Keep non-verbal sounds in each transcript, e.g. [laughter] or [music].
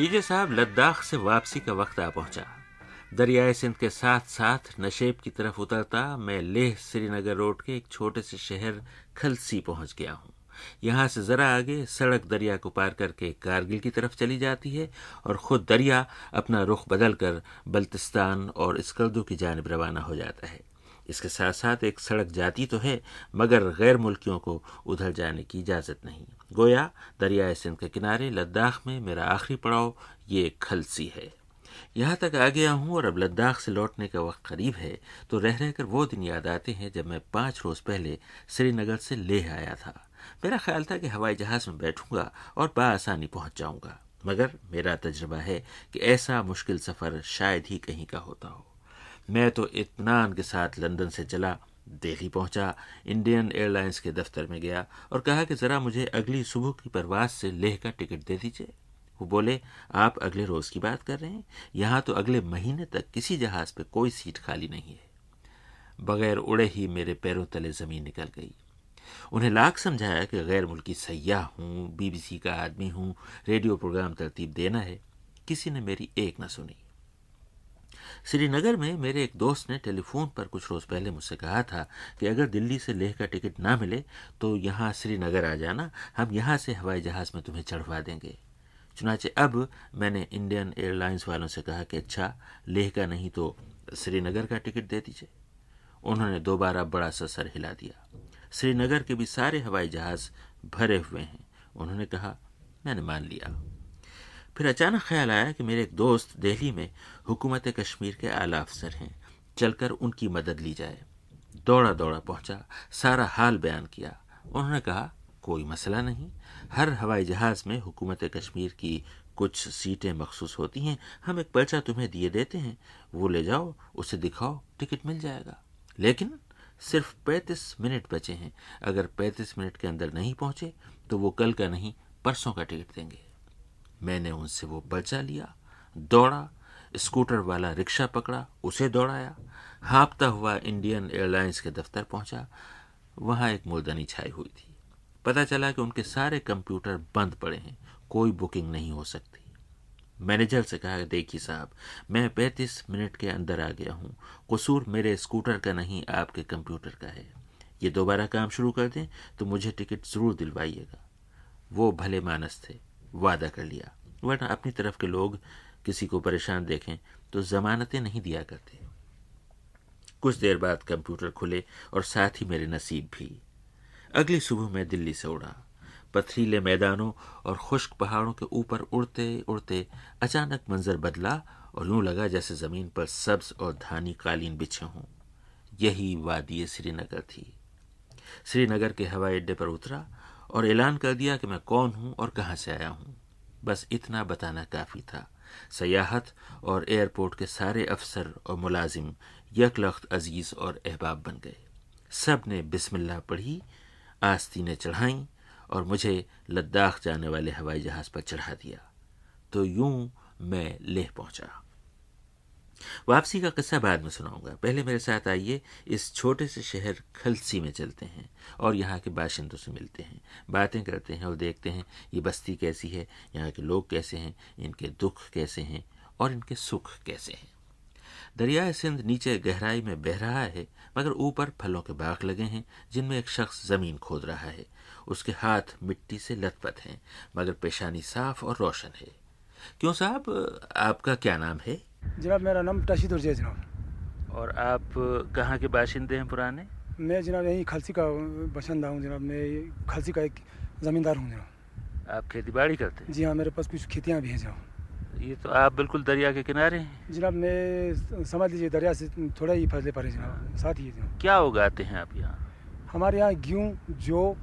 لیجیے صاحب لداخ سے واپسی کا وقت آ پہنچا۔ دریائے سندھ کے ساتھ ساتھ نشیب کی طرف اترتا میں لیہ سری نگر روڈ کے ایک چھوٹے سے شہر کھلسی پہنچ گیا ہوں۔ یہاں سے ذرا آگے سڑک دریا کو پار کر کے کارگل کی طرف چلی جاتی ہے اور خود دریا اپنا رخ بدل کر بلتستان اور اسکردو کی جانب روانہ ہو جاتا ہے۔ اس کے ساتھ ساتھ ایک سڑک جاتی تو ہے، مگر غیر ملکیوں کو ادھر جانے کی اجازت نہیں۔ گویا دریائے سندھ کے کنارے لداخ میں میرا آخری پڑاؤ یہ کھلسی ہے۔ یہاں تک آ گیا ہوں اور اب لداخ سے لوٹنے کا وقت قریب ہے، تو رہ رہ کر وہ دن یاد آتے ہیں جب میں پانچ روز پہلے سری نگر سے لیہ آیا تھا۔ میرا خیال تھا کہ ہوائی جہاز میں بیٹھوں گا اور بآسانی پہنچ جاؤں گا، مگر میرا تجربہ ہے کہ ایسا مشکل سفر شاید ہی کہیں کا ہوتا ہو۔ میں تو اطمینان کے ساتھ لندن سے چلا، دہلی پہنچا، انڈین ایئر لائنس کے دفتر میں گیا اور کہا کہ ذرا مجھے اگلی صبح کی پرواز سے لیہ کا ٹکٹ دے دیجیے وہ بولے، آپ اگلے روز کی بات کر رہے ہیں؟ یہاں تو اگلے مہینے تک کسی جہاز پہ کوئی سیٹ خالی نہیں ہے۔ بغیر اڑے ہی میرے پیروں تلے زمین نکل گئی۔ انہیں لاکھ سمجھایا کہ غیر ملکی سیاح ہوں، بی بی سی کا آدمی ہوں، ریڈیو پروگرام ترتیب دینا ہے۔ کسی نے میری ایک نہ سنی۔ سری نگر میں میرے ایک دوست نے ٹیلی فون پر کچھ روز پہلے مجھ سے کہا تھا کہ اگر دلی سے لیہ کا ٹکٹ نہ ملے تو یہاں سری نگر آ جانا، ہم یہاں سے ہوائی جہاز میں تمہیں چڑھوا دیں گے۔ چنانچہ اب میں نے انڈین ایئر لائنس والوں سے کہا کہ اچھا لیہ کا نہیں تو سری نگر کا ٹکٹ دے دیجیے انہوں نے دوبارہ بڑا سا سر ہلا دیا۔ سری نگر کے بھی سارے ہوائی جہاز بھرے ہوئے ہیں، انہوں نے کہا، میں نے مان لیا۔ پھر اچانک خیال آیا کہ میرے ایک دوست دہلی میں حکومت کشمیر کے اعلی افسر ہیں۔ چل کر ان کی مدد لی جائے۔ دوڑا دوڑا پہنچا، سارا حال بیان کیا۔ انہوں نے کہا، کوئی مسئلہ نہیں۔ ہر ہوائی جہاز میں حکومت کشمیر کی کچھ سیٹیں مخصوص ہوتی ہیں۔ ہم ایک پرچہ تمہیں دیے دیتے ہیں۔ وہ لے جاؤ، اسے دکھاؤ، ٹکٹ مل جائے گا۔ لیکن صرف پینتیس منٹ بچے ہیں۔ اگر پینتیس منٹ کے اندر نہیں پہنچے، تو وہ کل کا نہیں، پرسوں کا ٹکٹ دیں گے۔ میں نے ان سے وہ بچا لیا، دوڑا، اسکوٹر والا رکشا پکڑا، اسے دوڑایا۔ ہاپتا ہوا انڈین ایئر لائنس کے دفتر پہنچا۔ وہاں ایک مردنی چھائی ہوئی تھی۔ پتا چلا کہ ان کے سارے کمپیوٹر بند پڑے ہیں، کوئی بکنگ نہیں ہو سکتی۔ مینیجر سے کہا، دیکھیے صاحب، میں پینتیس منٹ کے اندر آ گیا ہوں۔ قصور میرے اسکوٹر کا نہیں، آپ کے کمپیوٹر کا ہے۔ یہ دوبارہ کام شروع کر دیں تو مجھے ٹکٹ ضرور دلوائیے گا۔ وہ بھلے مانس تھے۔ وعدہ کر لیا۔ ورنہ اپنی طرف کے لوگ کسی کو پریشان دیکھیں تو ضمانتیں نہیں دیا کرتے۔ کچھ دیر بعد کمپیوٹر کھلے اور ساتھ ہی میرے نصیب بھی۔ اگلی صبح میں دلی سے اڑا۔ پتھریلے میدانوں اور خشک پہاڑوں کے اوپر اڑتے اڑتے اچانک منظر بدلا اور یوں لگا جیسے زمین پر سبز اور دھانی قالین بچھے ہوں۔ یہی وادی سری نگر تھی۔ سری نگر کے ہوائی اڈے پر اترا اور اعلان کر دیا کہ میں کون ہوں اور کہاں سے آیا ہوں۔ بس اتنا بتانا کافی تھا۔ سیاحت اور ایئرپورٹ کے سارے افسر اور ملازم یک لخت عزیز اور احباب بن گئے۔ سب نے بسم اللہ پڑھی، آستینیں چڑھائیں اور مجھے لداخ جانے والے ہوائی جہاز پر چڑھا دیا۔ تو یوں میں لیہ پہنچا۔ واپسی کا قصہ بعد میں سناؤں گا۔ پہلے میرے ساتھ آئیے اس چھوٹے سے شہر کھلسی میں چلتے ہیں اور یہاں کے باشندوں سے ملتے ہیں۔ باتیں کرتے ہیں اور دیکھتے ہیں یہ بستی کیسی ہے، یہاں کے لوگ کیسے ہیں، ان کے دکھ کیسے ہیں اور ان کے سکھ کیسے ہیں۔ دریائے سندھ نیچے گہرائی میں بہ رہا ہے، مگر اوپر پھلوں کے باغ لگے ہیں، جن میں ایک شخص زمین کھود رہا ہے۔ اس کے ہاتھ مٹی سے لت پت ہیں، مگر پیشانی صاف اور روشن ہے۔ کیوں صاحب؟ آپ کا کیا نام ہے؟ جناب میرا نام تشید الرجے جناب۔ اور آپ کہاں کے باشندے ہیں پرانے؟ میں جناب یہیں کھلسی کا باشندہ ہوں جناب۔ میں کھلسی کا ایک زمیندار ہوں جناب۔ آپ کھیتی باڑی کرتے ہیں؟ جی ہاں میرے پاس کچھ کھیتیاں بھی ہیں جناب۔ یہ تو آپ بالکل دریا کے کنارے ہیں۔ جناب میں سمجھ لیجیے دریا سے تھوڑا ہی فاصلے پر ہے جناب۔ ساتھ ہی جناب۔ کیا اگاتے ہیں آپ یہاں؟ ہمارے یہاں گیہوں جو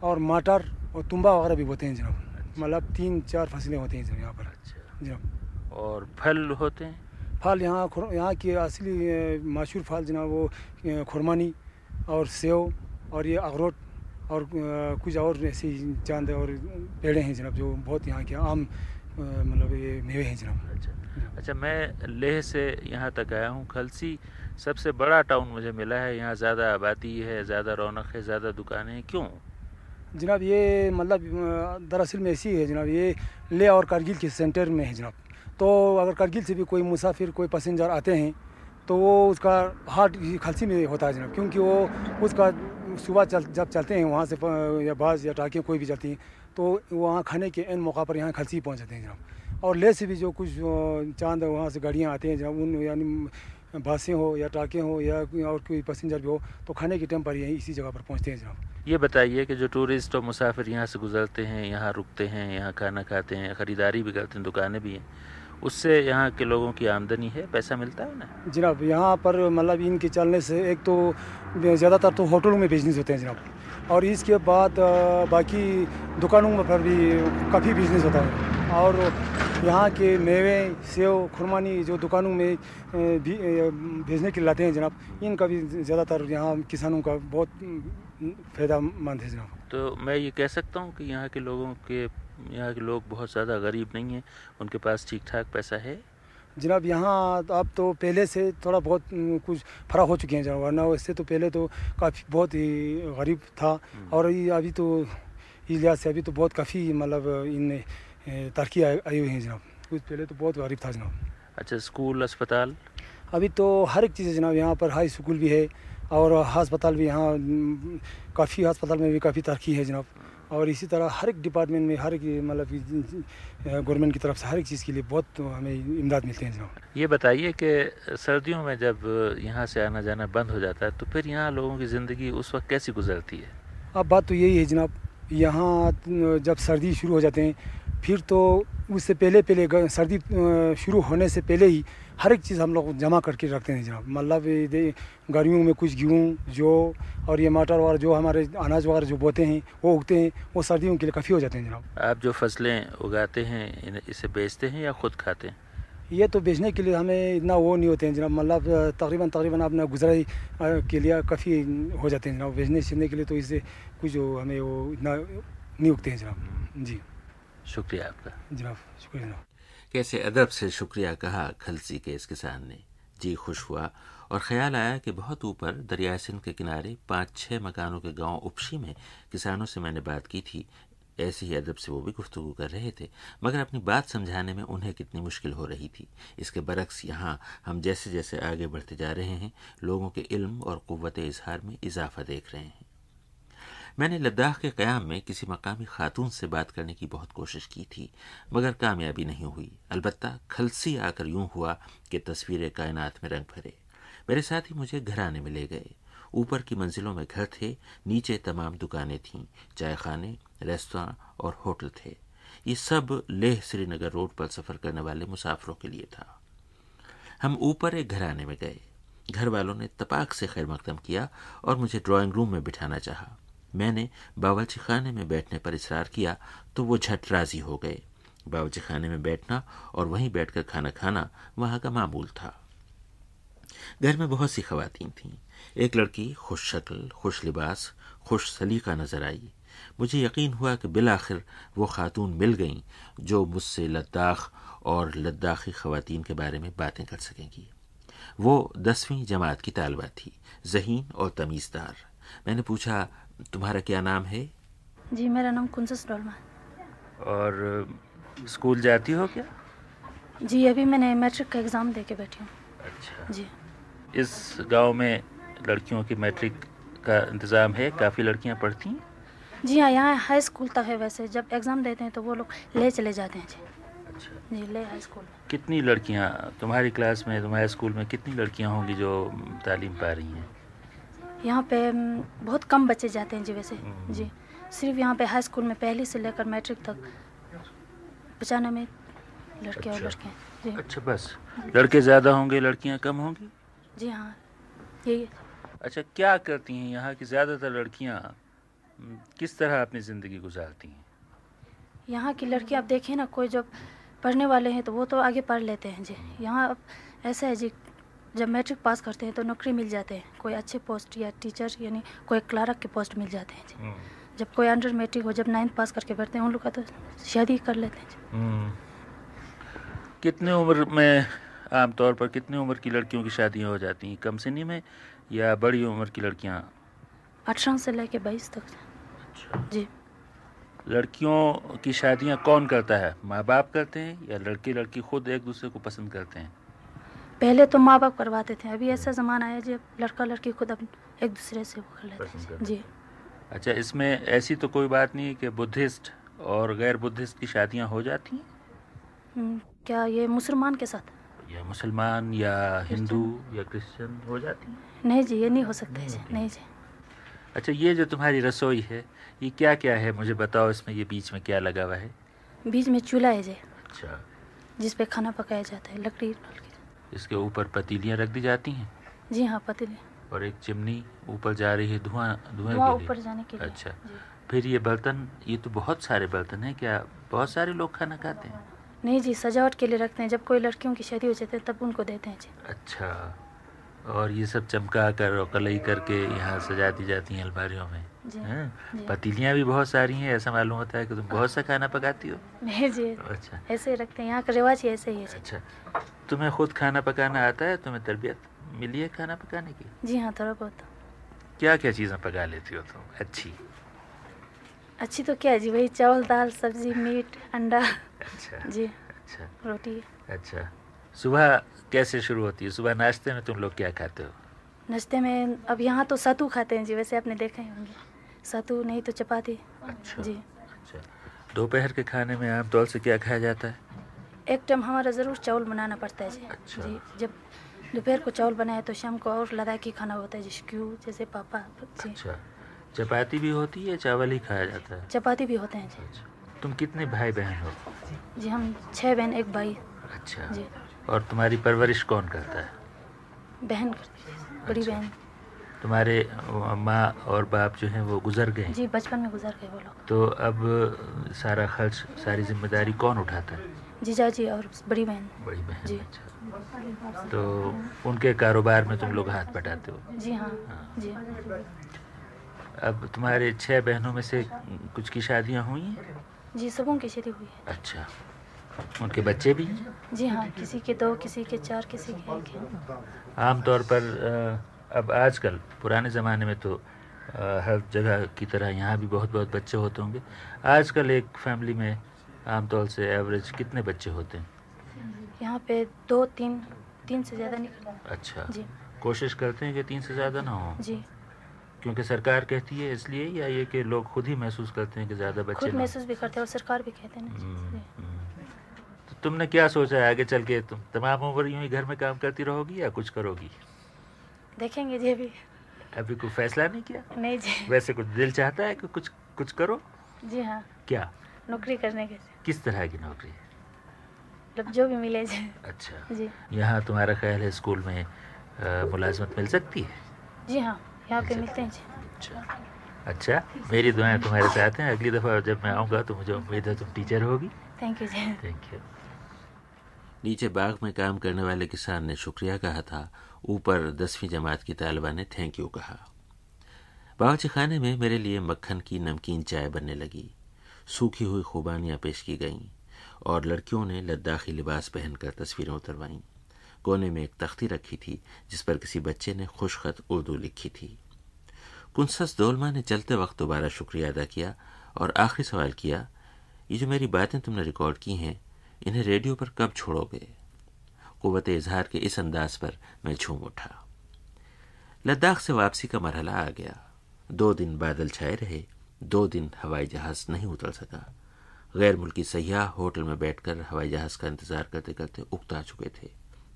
اور مٹر اور تمبا وغیرہ بھی ہوتے ہیں جناب۔ مطلب تین چار فصلیں ہوتی ہیں یہاں پر۔ اچھا۔ جناب اور پھل ہوتے ہیں؟ پھل یہاں یہاں کی اصلی مشہور پھل جناب وہ خرمانی اور سیو اور یہ اخروٹ اور کچھ اور ایسی چاند اور پیڑے ہیں جناب جو بہت یہاں کے عام مطلب یہ میوے ہیں جناب۔ اچھا۔ اچھا میں لیہ سے یہاں تک آیا ہوں۔ کھلسی سب سے بڑا ٹاؤن مجھے ملا ہے۔ یہاں زیادہ آبادی ہے زیادہ رونق ہے زیادہ دکانیں ہیں۔ کیوں؟ جناب، یہ مطلب دراصل میں ایسی ہے جناب، یہ لے اور کرگل کے سینٹر میں ہے جناب۔ تو اگر کرگل سے بھی کوئی مسافر، کوئی پیسنجر آتے ہیں، تو وہ اس کا ہارٹ خلسی میں ہوتا ہے جناب، کیونکہ وہ اس کا صبح چل، جب چلتے ہیں، وہاں سے یا بعض یا ٹاکیاں کوئی بھی چلتی ہیں، تو وہاں کھانے کے ان موقع پر یہاں کھلسی پہنچ جاتے ہیں جناب۔ اور لے سے بھی جو کچھ، چاند، وہاں سے گاڑیاں آتے ہیں جناب، ان یعنی باسیں ہو یا ٹاکے ہوں یا اور کوئی پیسنجر بھی ہو تو کھانے کے ٹائم پر یہیں اسی جگہ پر پہنچتے ہیں جناب۔ یہ بتائیے کہ جو ٹورسٹ اور مسافر یہاں سے گزرتے ہیں یہاں رکتے ہیں یہاں کھانا کھاتے ہیں خریداری بھی کرتے ہیں دکانیں بھی ہیں اس سے یہاں کے لوگوں کی آمدنی ہے پیسہ ملتا ہے نا جناب یہاں پر مطلب ان کے چلنے سے ایک تو زیادہ تر تو ہوٹلوں میں بزنس ہوتے ہیں جناب۔ اور اس کے بعد باقی دکانوں پر بھی کافی بزنس ہوتا ہے۔ اور یہاں کے میوے سیو خرمانی جو دکانوں میں بھیجنے کے لاتے ہیں جناب ان کا بھی زیادہ تر یہاں کسانوں کا بہت فائدہ مند ہے جناب۔ تو میں یہ کہہ سکتا ہوں کہ یہاں کے لوگوں کے یہاں کے لوگ بہت زیادہ غریب نہیں ہیں ان کے پاس ٹھیک ٹھاک پیسہ ہے؟ جناب یہاں اب تو پہلے سے تھوڑا بہت کچھ فرق ہو چکے ہیں جناب ورنہ اس سے تو پہلے تو کافی بہت ہی غریب تھا اور ابھی تو اس لحاظ سے ابھی تو بہت کافی مطلب ان ترقی آئی ہوئی ہیں جناب۔ کچھ پہلے تو بہت غریب تھا جناب۔ اچھا اسکول اسپتال؟ ابھی تو ہر ایک چیز جناب یہاں پر ہائی اسکول بھی ہے اور ہسپتال بھی یہاں کافی ہسپتال میں بھی کافی ترقی ہے جناب۔ اور اسی طرح ہر ایک ڈپارٹمنٹ میں ہر ایک مطلب گورنمنٹ کی طرف سے ہر ایک چیز کے لیے بہت ہمیں امداد ملتے ہیں جناب۔ یہ بتائیے کہ سردیوں میں جب یہاں سے آنا جانا بند ہو جاتا ہے تو پھر یہاں لوگوں کی زندگی اس وقت کیسی گزرتی ہے؟ اب بات تو یہی ہے جناب یہاں جب سردی شروع ہو جاتے ہیں پھر تو اس سے پہلے پہلے سردی شروع ہونے سے پہلے ہی ہر ایک چیز ہم لوگ جمع کر کے رکھتے ہیں جناب۔ مطلب گرمیوں میں کچھ گیہوں جو اور یہ مٹر وغیرہ جو ہمارے اناج وغیرہ جو بوتے ہیں وہ اگتے ہیں وہ سردیوں کے لیے کافی ہو جاتے ہیں جناب۔ آپ جو فصلیں اگاتے ہیں اسے بیچتے ہیں یا خود کھاتے ہیں؟ یہ تو بیچنے کے لیے ہمیں اتنا وہ نہیں ہوتے ہیں جناب۔ مطلب تقریباً تقریباً اپنا گزرائی کے لیے کافی ہو جاتے ہیں جناب۔ بیچنے سیچنے کے لیے تو اس سے کچھ ہمیں وہ اتنا نہیں اگتے ہیں جناب۔ جی۔ شکریہ آپ کا۔ جناب شکریہ جناب۔ کیسے ادب سے شکریہ کہا کھلسی کے اس کسان نے۔ جی خوش ہوا اور خیال آیا کہ بہت اوپر دریائے سندھ کے کنارے پانچ چھ مکانوں کے گاؤں اپشی میں کسانوں سے میں نے بات کی تھی۔ ایسے ہی ادب سے وہ بھی گفتگو کر رہے تھے۔ مگر اپنی بات سمجھانے میں انہیں کتنی مشکل ہو رہی تھی۔ اس کے برعکس یہاں ہم جیسے جیسے آگے بڑھتے جا رہے ہیں لوگوں کے علم اور قوت اظہار میں اضافہ دیکھ رہے ہیں۔ میں نے لداخ کے قیام میں کسی مقامی خاتون سے بات کرنے کی بہت کوشش کی تھی، مگر کامیابی نہیں ہوئی۔ البتہ کھلسی آ کر یوں ہوا کہ تصویر کائنات میں رنگ بھرے۔ میرے ساتھ ہی مجھے گھرانے میں لے گئے۔ اوپر کی منزلوں میں گھر تھے، نیچے تمام دکانیں تھیں، چائے خانے، ریستوراں اور ہوٹل تھے۔ یہ سب لیہ سری نگر روڈ پر سفر کرنے والے مسافروں کے لیے تھا۔ ہم اوپر ایک گھرانے میں گئے۔ گھر والوں نے تپاک سے خیر مقدم کیا اور مجھے ڈرائنگ روم میں بٹھانا چاہا۔ میں نے باورچی خانے میں بیٹھنے پر اصرار کیا تو وہ جھٹ راضی ہو گئے۔ باورچی خانے میں بیٹھنا اور وہیں بیٹھ کر کھانا کھانا وہاں کا معمول تھا۔ گھر میں بہت سی خواتین تھیں۔ ایک لڑکی خوش شکل، خوش لباس، خوش سلیقہ نظر آئی۔ مجھے یقین ہوا کہ بالآخر وہ خاتون مل گئیں جو مجھ سے لداخ اور لداخی خواتین کے بارے میں باتیں کر سکیں گی۔ وہ دسویں جماعت کی طالبہ تھی، ذہین اور تمیزدار۔ میں نے پوچھا تمہارا کیا نام ہے؟ جی میرا نام کنسس ڈولما اور اسکول جاتی ہو کیا؟ جی ابھی میں نے میٹرک کا ایگزام دے کے بیٹھی ہوں۔ اچھا۔ جی۔ اس گاؤں میں لڑکیوں کی میٹرک کا انتظام ہے؟ کافی لڑکیاں پڑھتی ہیں؟ جی ہاں یہاں ہائی اسکول تک ہے ویسے۔ جب ایگزام دیتے ہیں تو وہ لوگ لے چلے جاتے ہیں۔ جی۔ اچھا۔ جی لے ہائی اسکول۔ کتنی لڑکیاں تمہاری کلاس میں تمہارے اسکول میں کتنی لڑکیاں ہوں گی جو تعلیم پا رہی ہیں؟ یہاں پہ بہت کم بچے جاتے ہیں جی ویسے جی۔ صرف یہاں پہ ہائی اسکول میں پہلی سے لے کر میٹرک تک۔ پچانوے لڑکے اور لڑکے جی۔ اچھا بس۔ لڑکے زیادہ ہوں گے لڑکیاں کم ہوں گی؟ جی ہاں یہی۔ اچھا کیا کرتی ہیں یہاں کی زیادہ تر لڑکیاں؟ کس طرح اپنی زندگی گزارتی ہیں؟ یہاں کی لڑکی آپ دیکھیں نا کوئی جب پڑھنے والے ہیں تو وہ تو آگے پڑھ لیتے ہیں جی۔ یہاں ایسا ہے جی جب میٹرک پاس کرتے ہیں تو نوکری مل جاتے ہیں۔ کوئی اچھے پوسٹ یا ٹیچر یعنی کوئی کلارک کے پوسٹ مل جاتے ہیں جی۔ جب کوئی انڈر میٹرک ہو جب نائنتھ پاس کر کے بیٹھتے ہیں ان لوگ کا تو شادی کر لیتے ہیں جی۔ کتنے عمر میں عام طور پر کتنے عمر کی لڑکیوں کی شادیاں ہو جاتی ہیں؟ کم سنی میں یا بڑی عمر کی لڑکیاں؟ اٹھارہ سے لے کے بائیس تک۔ جی۔ لڑکیوں کی شادیاں کون کرتا ہے؟ ماں باپ کرتے ہیں یا لڑکی لڑکی خود ایک دوسرے کو پسند کرتے ہیں؟ پہلے تو ماں باپ کرواتے تھے ابھی ایسا زمانہ ہے جب لڑکا لڑکی خود ایک دوسرے سے وہ کر لیتے ہیں۔ جی۔ اچھا اس میں ایسی تو کوئی بات نہیں کہ بدھسٹ اور غیر بدھسٹ کی شادیاں ہو جاتی ہیں؟ کیا یہ مسلمان کے ساتھ؟ یا مسلمان یا ہندو یا کرسچن ہو جاتی ہیں؟ نہیں جی یہ نہیں ہو سکتا جی نہیں جی۔ اچھا یہ جو تمہاری رسوئی ہے یہ کیا کیا ہے؟ مجھے بتاؤ اس میں یہ بیچ میں کیا لگا ہوا ہے؟ بیچ میں چولہا ہے جی۔ اچھا۔ جس پہ کھانا پکایا جاتا ہے لکڑی۔ اس کے اوپر پتیلیاں رکھ دی جاتی ہیں؟ جی ہاں پتیلی۔ اور ایک چمنی اوپر جا رہی ہے دھواں دھواں اوپر جانے کے لیے۔ اچھا۔ پھر یہ برتن یہ تو بہت سارے برتن ہیں کیا بہت سارے لوگ کھانا کھاتے ہیں؟ نہیں جی سجاوٹ کے لیے رکھتے ہیں۔ جب کوئی لڑکیوں کی شادی ہو جاتی ہے تب ان کو دیتے ہیں جی۔ اچھا۔ اور یہ سب چمکا کر اور کلئی کر کے یہاں سجا دی جاتی ہیں الماریوں میں؟ جی ہاں؟ پتیلیاں بھی بہت ساری ہیں ایسا معلوم ہوتا ہے کہ تم بہت سا کھانا پکاتی ہو۔ نہیں [laughs] جی۔ [laughs] اچھا۔ ایسے رکھتے ہیں یہاں کا رواج ایسے ہی ہے۔ اچھا۔ تمہیں خود کھانا پکانا آتا ہے؟ تمہیں تربیت ملی ہے کھانا پکانے کی؟ جی ہاں تھوڑا بہت۔ کیا کیا چیزیں پکا لیتی ہو تم؟ اچھی۔ اچھی تو کیا جی وہی چاول دال سبزی میٹ انڈا۔ اچھا۔ جی۔ اچھا۔ روٹی۔ اچھا۔ صبح کیسے شروع ہوتی ہے؟ صبح ناشتے میں تم لوگ کیا کھاتے ہو؟ ناشتے میں اب یہاں تو ستو کھاتے ہیں جی ویسے آپ نے دیکھے ہی ہوں گے۔ ستو نہیں تو چپاتی۔ اچھا جی۔ اچھا۔ دوپہر کے کھانے میں عام طور سے کیا کھایا جاتا ہے؟ ایک ٹائم ہمارا ضرور چاول بنانا پڑتا ہے جی۔ اچھا۔ جی جب دوپہر کو چاول بنایا تو شام کو اور لداخی کھانا ہوتا ہے جی کیوں جیسے پاپا۔ جی۔ اچھا۔ چپاتی بھی ہوتی ہے چاول ہی کھایا جاتا ہے؟ چپاتی بھی ہوتے ہیں جی۔ تم کتنے بھائی بہن ہو؟ جی ہم چھ بہن ایک بھائی۔ اچھا۔ جی۔ اور تمہاری پرورش کون کرتا ہے؟ بہن کرتی ہے بڑی اچھا۔ بہن۔ تمہارے ماں اور باپ جو ہیں وہ گزر گئے جی بچپن میں گزر گئے وہ لوگ۔ تو اب سارا خرچ ساری ذمہ داری کون اٹھاتا ہے؟ جیجا جی اور بڑی بہن۔ بڑی بہن جی۔ اچھا۔ تو ان کے کاروبار میں تم لوگ ہاتھ بٹاتے ہو؟ جی ہاں۔ جی۔ اب تمہارے چھ بہنوں میں سے کچھ کی شادیاں ہوئی ہیں؟ جی سبوں کی شادی ہوئی ہے۔ اچھا۔ ان کے بچے بھی جی ہاں۔ کسی کے دو کسی کے چار کسی کے ایک عام طور پر اب آج کل پرانے زمانے میں تو ہر جگہ کی طرح یہاں بھی بہت بہت بچے ہوتے ہوں گے۔ آج کل ایک فیملی میں عام طور سے ایوریج کتنے بچے ہوتے ہیں؟ یہاں پہ دو تین تین سے زیادہ نہیں۔ اچھا۔ جی۔ کوشش کرتے ہیں کہ تین سے زیادہ نہ ہوں؟ جی۔ کیونکہ سرکار کہتی ہے اس لیے یا یہ کہ لوگ خود ہی محسوس کرتے ہیں کہ زیادہ بچے خود؟ محسوس بھی کرتے ہیں اور سرکار بھی کہتے ہیں جی۔ تو تم نے کیا سوچا ہے آگے چل کے؟ تم تمام عمر یوں ہی گھر میں کام کرتی رہو گی یا کچھ کرو گی؟ دیکھیں گے جی ابھی۔ ابھی کوئی فیصلہ نہیں کیا؟ نہیں جی۔ ویسے کچھ دل چاہتا ہے کہ کچھ کچھ کرو؟ جی ہاں۔ کیا؟ نوکری کرنے کے کس طرح کی نوکری؟ مطلب جو بھی ملے جی۔ اچھا۔ جی۔ یہاں تمہارا خیال ہے اسکول میں ملازمت مل سکتی ہے؟ جی ہاں یہاں پہ ملتے ہیں جی۔ اچھا۔ اچھا میری دعائیں تمہارے ساتھ ہیں۔ اگلی دفعہ جب میں آؤں گا تو مجھے امید ہے تم ٹیچر ہوگی۔ تھینک یو جی۔ تھینک یو نیچے باغ میں کام کرنے والے کسان نے شکریہ کہا تھا۔ اوپر دسویں جماعت کی طالبہ نے تھینک یو کہا۔ باورچی خانے میں میرے لیے مکھن کی نمکین چائے بننے لگی۔ سوکھی ہوئی خوبانیاں پیش کی گئیں اور لڑکیوں نے لداخی لباس پہن کر تصویریں اتروائیں کونے میں ایک تختی رکھی تھی جس پر کسی بچے نے خوش خط اردو لکھی تھی۔ کنسس دولما نے چلتے وقت دوبارہ شکریہ ادا کیا اور آخری سوال کیا، یہ جو میری باتیں تم نے ریکارڈ کی ہیں انہیں ریڈیو پر کب چھوڑو گے؟ قوت اظہار کے اس انداز پر میں جھوم اٹھا۔ لداخ سے واپسی کا مرحلہ آ گیا۔ دو دن بادل چھائے رہے۔ دو دن ہوائی جہاز نہیں اتر سکا۔ غیر ملکی سیاح ہوٹل میں بیٹھ کر ہوائی جہاز کا انتظار کرتے کرتے اکتا چکے تھے۔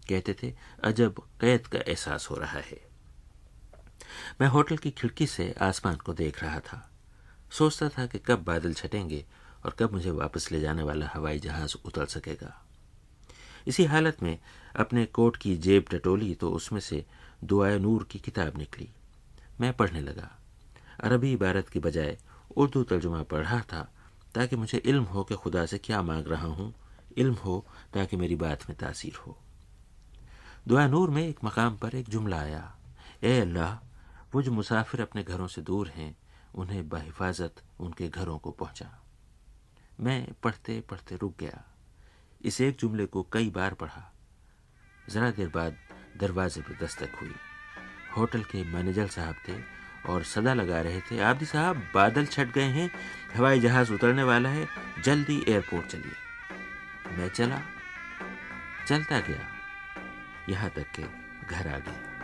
کہتے تھے، عجب قید کا احساس ہو رہا ہے۔ میں ہوٹل کی کھڑکی سے آسمان کو دیکھ رہا تھا۔ سوچتا تھا کہ کب بادل چھٹیں گے۔ اور کب مجھے واپس لے جانے والا ہوائی جہاز اتر سکے گا؟ اسی حالت میں اپنے کوٹ کی جیب ٹٹولی تو اس میں سے دعائے نور کی کتاب نکلی۔ میں پڑھنے لگا۔ عربی عبارت کی بجائے اردو ترجمہ پڑھ رہا تھا تاکہ مجھے علم ہو کہ خدا سے کیا مانگ رہا ہوں، علم ہو تاکہ میری بات میں تاثیر ہو۔ دعا نور میں ایک مقام پر ایک جملہ آیا۔ اے اللہ، وہ جو مسافر اپنے گھروں سے دور ہیں، انہیں بحفاظت ان کے گھروں کو پہنچا۔ میں پڑھتے پڑھتے رک گیا۔ اس ایک جملے کو کئی بار پڑھا۔ ذرا دیر بعد دروازے پہ دستک ہوئی۔ ہوٹل کے مینیجر صاحب تھے اور صدا لگا رہے تھے۔ آبدی صاحب، بادل چھٹ گئے ہیں، ہوائی جہاز اترنے والا ہے، جلدی ایئرپورٹ چلیے۔ میں چلا، چلتا گیا۔ یہاں تک کہ گھر آ گیا